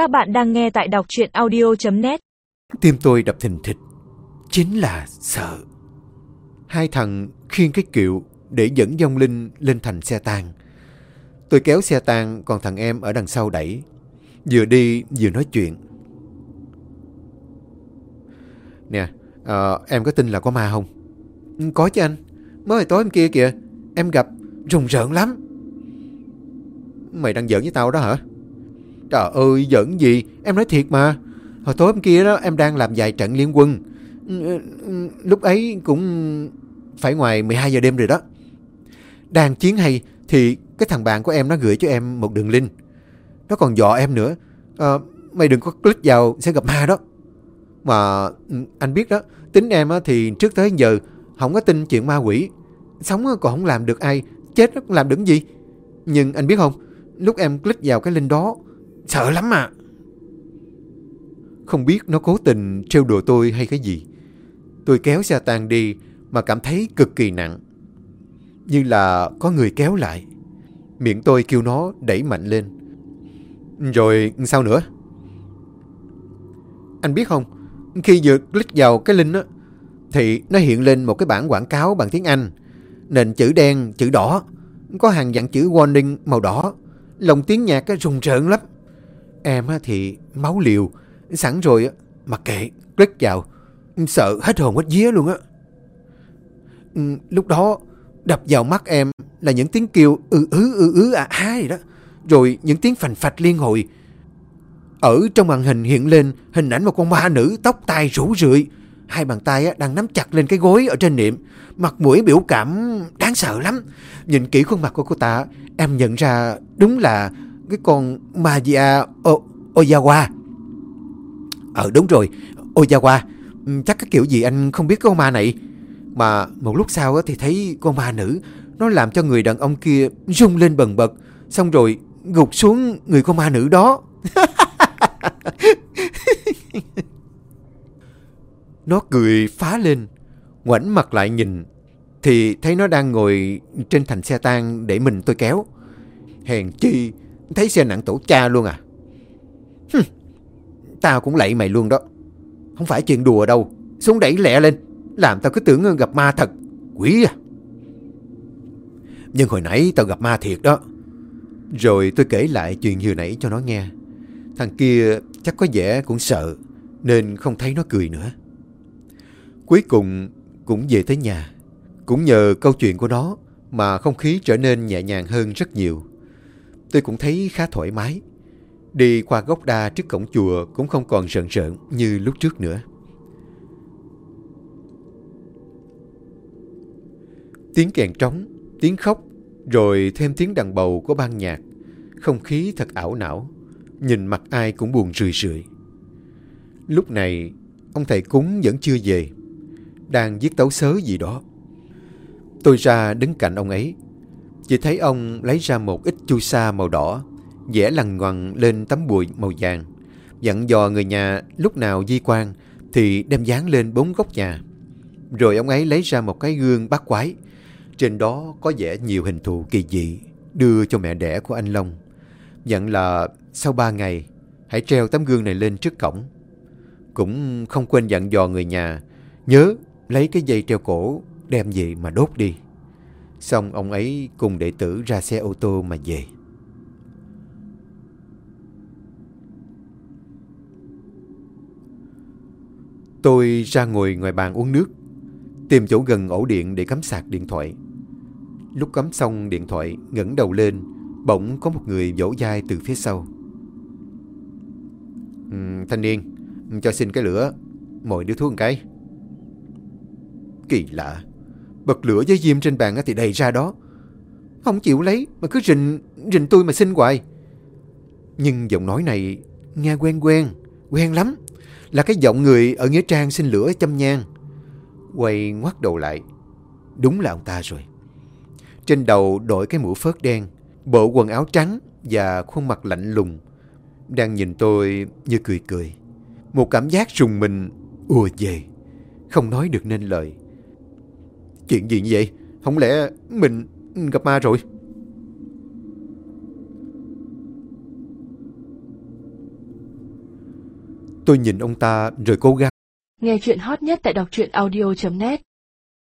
Các bạn đang nghe tại đọc chuyện audio.net Tim tôi đập thình thịch. Chính là sợ. Hai thằng khiêng cái kiệu Để dẫn dông linh lên thành xe tang. Tôi kéo xe tang Còn thằng em ở đằng sau đẩy. Vừa đi vừa nói chuyện. Nè à, Em có tin là có ma không? Ừ, có chứ anh. Mới tối hôm kia kìa Em gặp rùng rợn lắm. Mày đang giỡn với tao đó hả? Trời ơi giỡn gì? Em nói thiệt mà. Hồi tối hôm kia đó em đang làm vài trận liên quân. Ừ, ừ, ừ, lúc ấy cũng phải ngoài 12 giờ đêm rồi đó. Đang chiến hay Thì cái thằng bạn của em nó gửi cho em một đường link. Nó còn dọ em nữa. À, Mày đừng có click vào sẽ gặp ma đó. Mà anh biết đó Tính em thì trước tới giờ Không có tin chuyện ma quỷ. Sống còn không làm được ai Chết cũng làm được gì? Nhưng anh biết không Lúc em click vào cái link đó Sợ lắm mà Không biết nó cố tình trêu đùa tôi hay cái gì. Tôi kéo xe tang đi Mà cảm thấy cực kỳ nặng. Như là có người kéo lại. Miệng tôi kêu nó đẩy mạnh lên. Rồi sao nữa? Anh biết không Khi vừa click vào cái link á Thì nó hiện lên một cái bản quảng cáo bằng tiếng Anh. Nền chữ đen, chữ đỏ. Có hàng dặn chữ warning màu đỏ. Lòng tiếng nhạc rùng rợn lắm. Em thì máu liều, Sẵn rồi mà kệ, Click vào. Sợ hết hồn hết vía luôn á. Ừ, lúc đó đập vào mắt em Là những tiếng kêu ư ứ ư ứ à á gì đó, Rồi những tiếng phành phạch liên hồi. Ở trong màn hình hiện lên Hình ảnh một con ma nữ tóc tai rủ rượi, Hai bàn tay đang nắm chặt lên cái gối ở trên niệm Mặt mũi biểu cảm đáng sợ lắm. Nhìn kỹ khuôn mặt của cô ta, Em nhận ra đúng là cái con Maya Oyawa. Ờ đúng rồi, Oyawa. Ừ, chắc cái kiểu gì anh không biết con ma này. Mà một lúc sau thì thấy con ma nữ, Nó làm cho người đàn ông kia rung lên bần bật. Xong rồi gục xuống người con ma nữ đó. Nó cười phá lên. Ngoảnh mặt lại nhìn, Thì thấy nó đang ngồi trên thành xe tang để mình tôi kéo. Hèn chi Thấy xe nặng tổ cha luôn à? Hừm, Tao cũng lạy mày luôn đó. Không phải chuyện đùa đâu. Xuống đẩy lẹ lên. Làm tao cứ tưởng gặp ma thật. Quỷ à. Nhưng hồi nãy tao gặp ma thiệt đó. Rồi tôi kể lại chuyện vừa nãy cho nó nghe. Thằng kia chắc có vẻ cũng sợ Nên không thấy nó cười nữa. Cuối cùng cũng về tới nhà. Cũng nhờ câu chuyện của nó Mà không khí trở nên nhẹ nhàng hơn rất nhiều. Tôi cũng thấy khá thoải mái. Đi qua gốc đa trước cổng chùa Cũng không còn rợn rợn như lúc trước nữa. Tiếng kèn trống, tiếng khóc Rồi thêm tiếng đàn bầu của ban nhạc. Không khí thật ảo não Nhìn mặt ai cũng buồn rười rượi. Lúc này Ông thầy cúng vẫn chưa về Đang viết tấu sớ gì đó. Tôi ra đứng cạnh ông ấy chỉ thấy ông lấy ra một ít chu sa màu đỏ, vẽ lằn ngoằn lên tấm bùi màu vàng. Dặn dò người nhà lúc nào di quan thì đem dán lên bốn góc nhà. Rồi ông ấy lấy ra một cái gương bát quái. Trên đó có vẽ nhiều hình thù kỳ dị, đưa cho mẹ đẻ của anh Long. Dặn là, sau ba ngày, hãy treo tấm gương này lên trước cổng. Cũng không quên dặn dò người nhà, nhớ lấy cái dây treo cổ đem về mà đốt đi xong ông ấy cùng đệ tử ra xe ô tô mà về. Tôi ra ngồi ngoài bàn uống nước Tìm chỗ gần ổ điện để cắm sạc điện thoại. Lúc cắm xong điện thoại ngẩng đầu lên Bỗng có một người vỗ vai từ phía sau. Ừ, Thanh niên Cho xin cái lửa Mồi đứa thuốc một cái. Kỳ lạ. Bật lửa với diêm trên bàn thì đầy ra đó Không chịu lấy Mà cứ rình rình tôi mà xin hoài Nhưng giọng nói này Nghe quen quen Quen lắm là cái giọng người ở Nghĩa Trang xin lửa châm nhang. Quay ngoắt đầu lại. Đúng là ông ta rồi. Trên đầu đội cái mũ phớt đen, bộ quần áo trắng và khuôn mặt lạnh lùng. Đang nhìn tôi như cười cười. Một cảm giác rùng mình ùa về. Không nói được nên lời. Chuyện gì như vậy? Không lẽ mình gặp ma rồi? Tôi nhìn ông ta rồi cố gắng. Nghe chuyện hot nhất tại đọc truyện audio.net